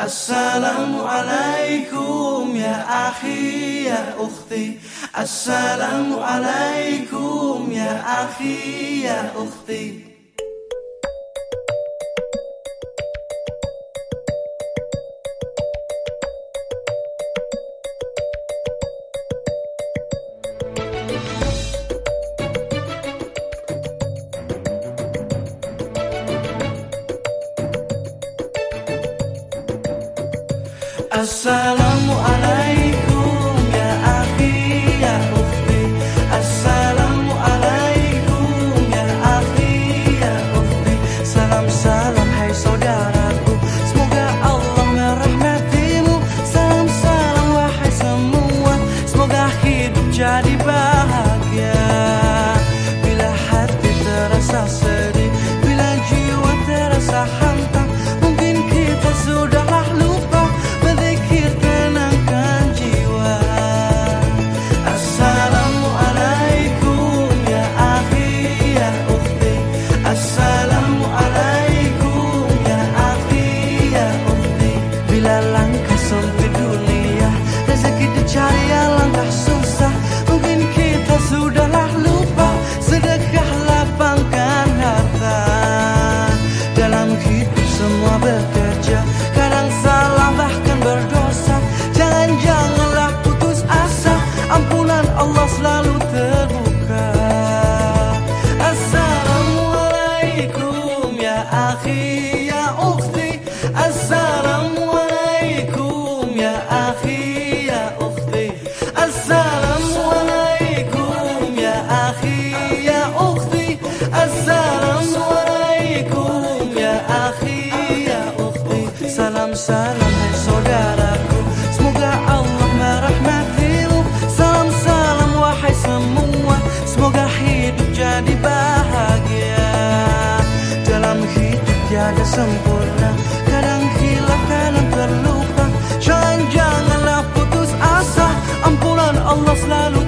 السلام عليكم يا أخي يا أختي السلام عليكم يا أخي يا أختي Assalamualaikum Dicari langkah susah. Mungkin kita sudahlah lupa. Sedekah lapangkan harta. Dalam hidup semua bekerja Salam hai saudaraku Semoga Allah merahmatimu Salam salam wahai semua Semoga hidup jadi bahagia Dalam hidup tiada sempurna Kadang hilaf kadang terlupa Jangan-janganlah putus asa Ampunan Allah selalu